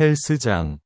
헬스장